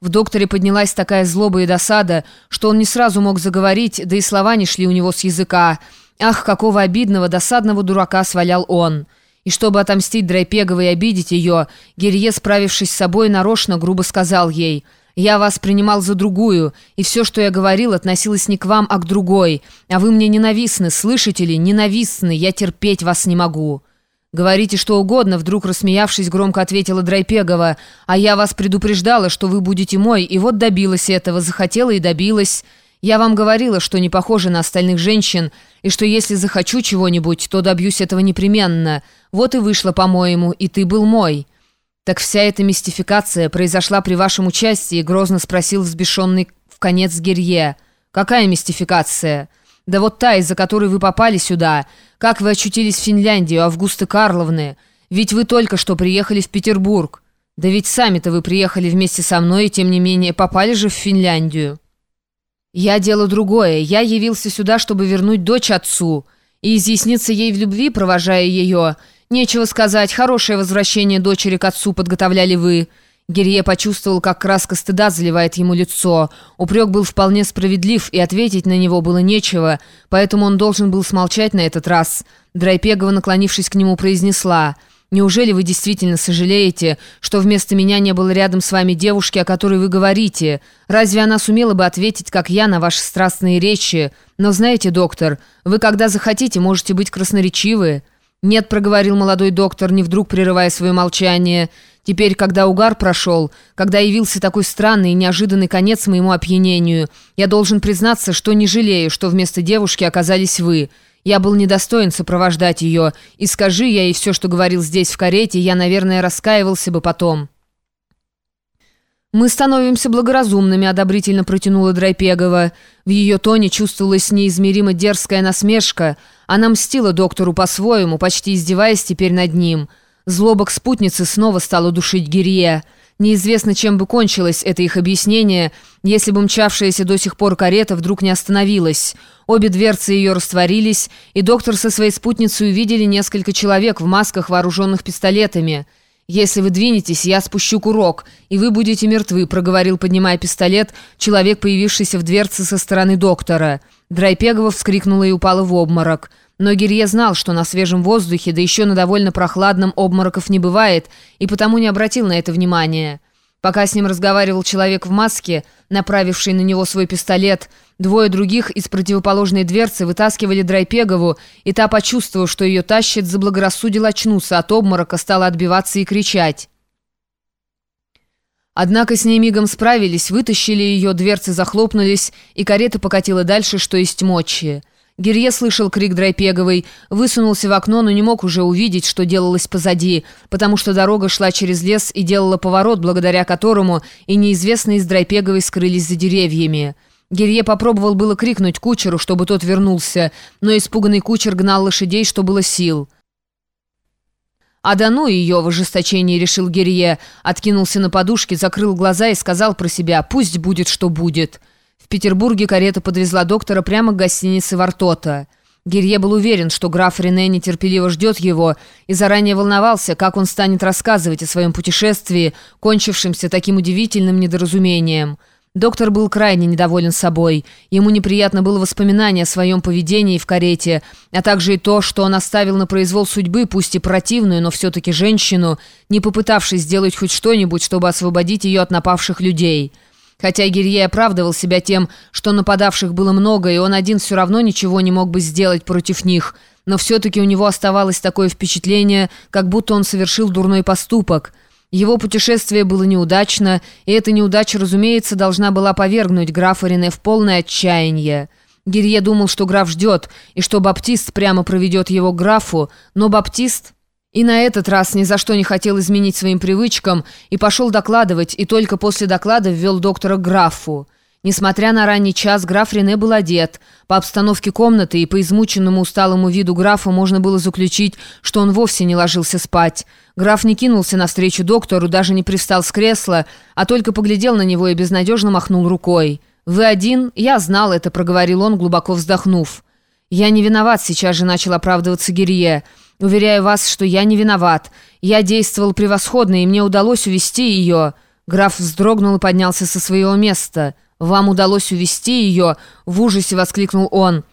В докторе поднялась такая злоба и досада, что он не сразу мог заговорить, да и слова не шли у него с языка. Ах, какого обидного, досадного дурака свалял он. И чтобы отомстить Драйпеговой и обидеть ее, Герье, справившись с собой, нарочно грубо сказал ей «Я вас принимал за другую, и все, что я говорил, относилось не к вам, а к другой. А вы мне ненавистны, слышите ли, ненавистны, я терпеть вас не могу». «Говорите что угодно», — вдруг рассмеявшись, громко ответила Драйпегова. «А я вас предупреждала, что вы будете мой, и вот добилась этого, захотела и добилась. Я вам говорила, что не похожа на остальных женщин, и что если захочу чего-нибудь, то добьюсь этого непременно. Вот и вышло, по-моему, и ты был мой». «Так вся эта мистификация произошла при вашем участии?» — грозно спросил взбешенный в конец Герье. «Какая мистификация?» Да вот та, из-за которой вы попали сюда. Как вы очутились в Финляндии, Августы Карловны? Ведь вы только что приехали в Петербург. Да ведь сами-то вы приехали вместе со мной и, тем не менее, попали же в Финляндию. Я дело другое. Я явился сюда, чтобы вернуть дочь отцу и изъясниться ей в любви, провожая ее. Нечего сказать, хорошее возвращение дочери к отцу подготовляли вы». Герье почувствовал, как краска стыда заливает ему лицо. Упрек был вполне справедлив, и ответить на него было нечего, поэтому он должен был смолчать на этот раз. Драйпегова, наклонившись к нему, произнесла «Неужели вы действительно сожалеете, что вместо меня не было рядом с вами девушки, о которой вы говорите? Разве она сумела бы ответить, как я, на ваши страстные речи? Но знаете, доктор, вы когда захотите, можете быть красноречивы». «Нет», — проговорил молодой доктор, не вдруг прерывая свое молчание, — Теперь, когда угар прошел, когда явился такой странный и неожиданный конец моему опьянению, я должен признаться, что не жалею, что вместо девушки оказались вы. Я был недостоин сопровождать ее, и скажи я ей все, что говорил здесь в карете, я, наверное, раскаивался бы потом». «Мы становимся благоразумными», — одобрительно протянула Драйпегова. В ее тоне чувствовалась неизмеримо дерзкая насмешка. Она мстила доктору по-своему, почти издеваясь теперь над ним — Злоба к спутнице снова стала душить Гирье. Неизвестно, чем бы кончилось это их объяснение, если бы мчавшаяся до сих пор карета вдруг не остановилась. Обе дверцы ее растворились, и доктор со своей спутницей увидели несколько человек в масках, вооруженных пистолетами. «Если вы двинетесь, я спущу курок, и вы будете мертвы», проговорил, поднимая пистолет, человек, появившийся в дверце со стороны доктора. Драйпегова вскрикнула и упала в обморок. Но Гирье знал, что на свежем воздухе, да еще на довольно прохладном обмороков не бывает, и потому не обратил на это внимания. Пока с ним разговаривал человек в маске, направивший на него свой пистолет, двое других из противоположной дверцы вытаскивали Драйпегову, и та, почувствовав, что ее тащит, заблагорассудила очнуться от обморока, стала отбиваться и кричать. Однако с ней мигом справились, вытащили ее, дверцы захлопнулись, и карета покатила дальше, что есть мочи. Гирье слышал крик Драйпеговой, высунулся в окно, но не мог уже увидеть, что делалось позади, потому что дорога шла через лес и делала поворот, благодаря которому и неизвестные из Драйпеговой скрылись за деревьями. Гирье попробовал было крикнуть кучеру, чтобы тот вернулся, но испуганный кучер гнал лошадей, что было сил. «А да ну ее!» — в ожесточении решил Гирье, откинулся на подушке, закрыл глаза и сказал про себя «пусть будет, что будет». В Петербурге карета подвезла доктора прямо к гостинице «Вартота». Гирье был уверен, что граф Рене нетерпеливо ждет его, и заранее волновался, как он станет рассказывать о своем путешествии, кончившемся таким удивительным недоразумением. Доктор был крайне недоволен собой. Ему неприятно было воспоминание о своем поведении в карете, а также и то, что он оставил на произвол судьбы, пусть и противную, но все-таки женщину, не попытавшись сделать хоть что-нибудь, чтобы освободить ее от напавших людей». Хотя Гирье оправдывал себя тем, что нападавших было много, и он один все равно ничего не мог бы сделать против них, но все-таки у него оставалось такое впечатление, как будто он совершил дурной поступок. Его путешествие было неудачно, и эта неудача, разумеется, должна была повергнуть графа Рене в полное отчаяние. Гирье думал, что граф ждет, и что Баптист прямо проведет его к графу, но Баптист... И на этот раз ни за что не хотел изменить своим привычкам и пошел докладывать, и только после доклада ввел доктора к графу. Несмотря на ранний час, граф Рене был одет. По обстановке комнаты и по измученному усталому виду графа можно было заключить, что он вовсе не ложился спать. Граф не кинулся навстречу доктору, даже не привстал с кресла, а только поглядел на него и безнадежно махнул рукой. «Вы один?» «Я знал это», — проговорил он, глубоко вздохнув. «Я не виноват», — сейчас же начал оправдываться Гирье. Уверяю вас, что я не виноват. Я действовал превосходно, и мне удалось увести ее. Граф вздрогнул и поднялся со своего места. «Вам удалось увести ее?» — в ужасе воскликнул он.